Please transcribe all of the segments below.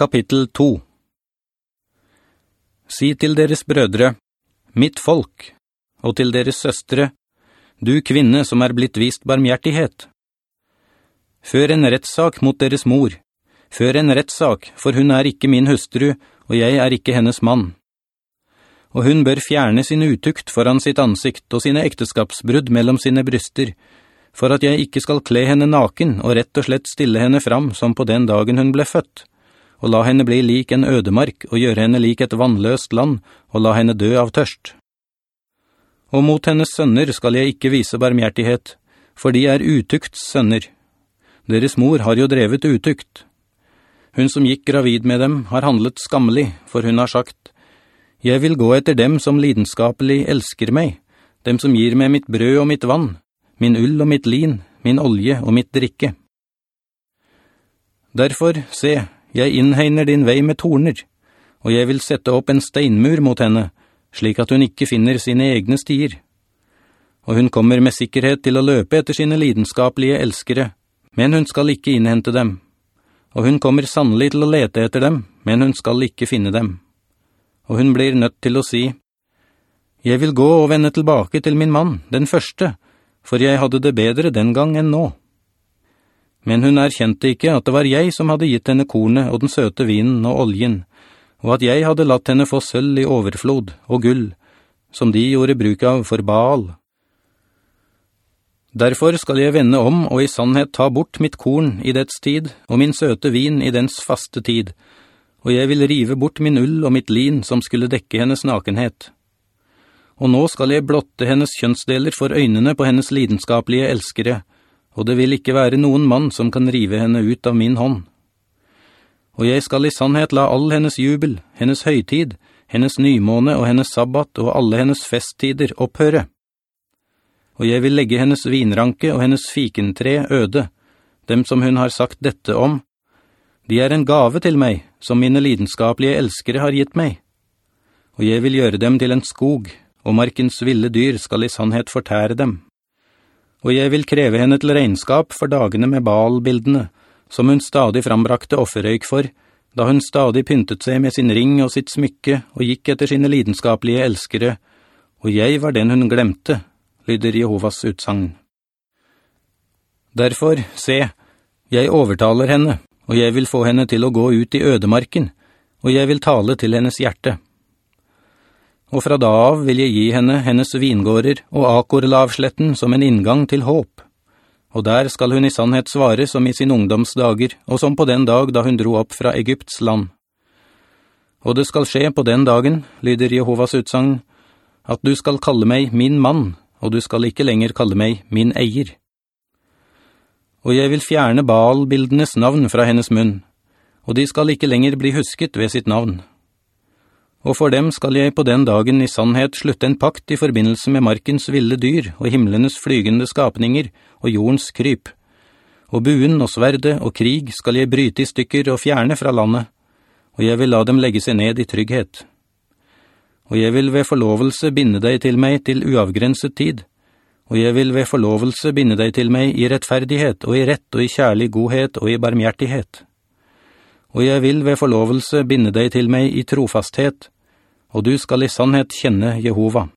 Kapittel 2 Si til deres brødre, mitt folk, og til deres søstre, du kvinne som er blitt vist barmhjertighet. Før en rettssak mot deres mor, før en rettssak, for hun er ikke min hustru, og jeg er ikke hennes mann. Og hun bør fjerne sin utukt foran sitt ansikt og sine ekteskapsbrudd mellom sine bryster, for at jeg ikke skal kle henne naken og rett og slett stille henne fram som på den dagen hun ble født, og la henne bli lik en ødemark og gjøre henne lik et vannløst land og la henne dø av tørst. Og mot hennes sønner skal jeg ikke vise barmhjertighet, for de er utukts sønner. Deres mor har jo drevet utukt. Hun som gikk gravid med dem har handlet skammelig, for hun har sagt, «Jeg vil gå etter dem som lidenskapelig elsker meg, dem som gir meg mitt brød og mitt vann, min ull og mitt lin, min olje og mitt drikke. Derfor, se, jeg innhegner din vei med torner, og jeg vil sette opp en steinmur mot henne, slik at hun ikke finner sine egne stier. Og hun kommer med sikkerhet til å løpe etter sine lidenskapelige elskere, men hun skal ikke innhente dem. Og hun kommer sannelig til å lete etter dem, men hun skal ikke finne dem. Og hun blir nødt til å si, «Jeg vil gå og vende tilbake til min mann, den første, for jeg hadde det bedre den gang enn nå. Men hun erkjente ikke at det var jeg som hadde gitt henne kornet og den søte vinen og oljen, og at jeg hadde latt henne få sølv i overflod og gull, som de gjorde bruk av for Baal. Derfor skal jeg vende om og i sannhet ta bort mitt korn i dets tid, og min søte vin i dens faste tid, og jeg vil rive bort min ull og mitt lin som skulle dekke hennes nakenhet.» og nå skal jeg blotte hennes kjønnsdeler for øynene på hennes lidenskapelige elskere, og det vil ikke være noen mann som kan rive henne ut av min hånd. Og jeg skal i sannhet la all hennes jubel, hennes høytid, hennes nymåne og hennes sabbat og alle hennes festtider opphøre. Og jeg vil legge hennes vinranke og hennes fikentre øde, dem som hun har sagt dette om. De er en gave til meg, som mine lidenskapelige elskere har gitt meg. Og jeg vil gjøre dem til en skog, og markens ville dyr skal i sannhet fortære dem. Og jeg vil kreve henne til regnskap for dagene med balbildene, som hun stadig frambrakte offerøyk for, da hun stadig pyntet seg med sin ring og sitt smykke og gikk etter sine lidenskapelige elskere, og jeg var den hun glemte, lyder Jehovas utsang. Derfor, se, jeg overtaler henne, og jeg vil få henne til å gå ut i ødemarken, og jeg vil tale til hennes hjerte og fra da av vil jeg gi henne hennes vingårder og akorlavsletten som en inngang til håp. Og der skal hun i sannhet svare som i sin ungdomsdager, og som på den dag da hun dro opp fra Egypts land. Og det skal skje på den dagen, lyder Jehovas utsagn, at du skal kalle meg min mann, og du skal ikke lenger kalle meg min eier. Og jeg vil fjerne Baal-bildenes navn fra hennes munn, og de skal ikke lenger bli husket ved sitt navn og for dem skal jeg på den dagen i sannhet slutte en pakt i forbindelse med markens ville dyr og himlenes flygende skapninger og jordens kryp. Og buen og sverde og krig skal jeg bryte i stykker og fjerne fra landet, og jeg vil la dem legge seg ned i trygghet. Og jeg vil ved forlovelse binde deg til meg til uavgrenset tid, og jeg vil ved forlovelse binde deg til meg i rettferdighet og i rett og i kjærlig godhet og i barmhjertighet.» Og jeg vil ved forlovelse binde deg til meg i trofasthet, og du skal i sannhet kjenne Jehova.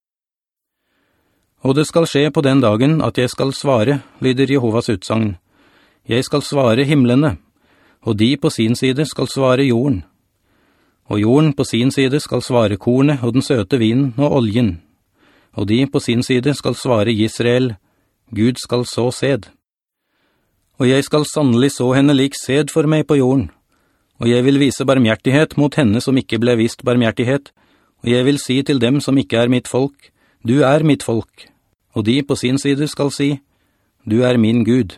Og det skal skje på den dagen at jeg skal svare, lyder Jehovas utsagn. Jeg skal svare himmelene, og de på sin side skal svare jorden. Og jorden på sin side skal svare kornet og den søte vinen og oljen. Og de på sin side skal svare Israel, Gud skal så sed. Og jeg skal sannelig så henne lik sed for meg på jorden, og jeg vil vise barmhjertighet mot henne som ikke ble vist barmhjertighet, og jeg vil si til dem som ikke er mitt folk, du er mitt folk, og de på sin side skal si, du er min Gud.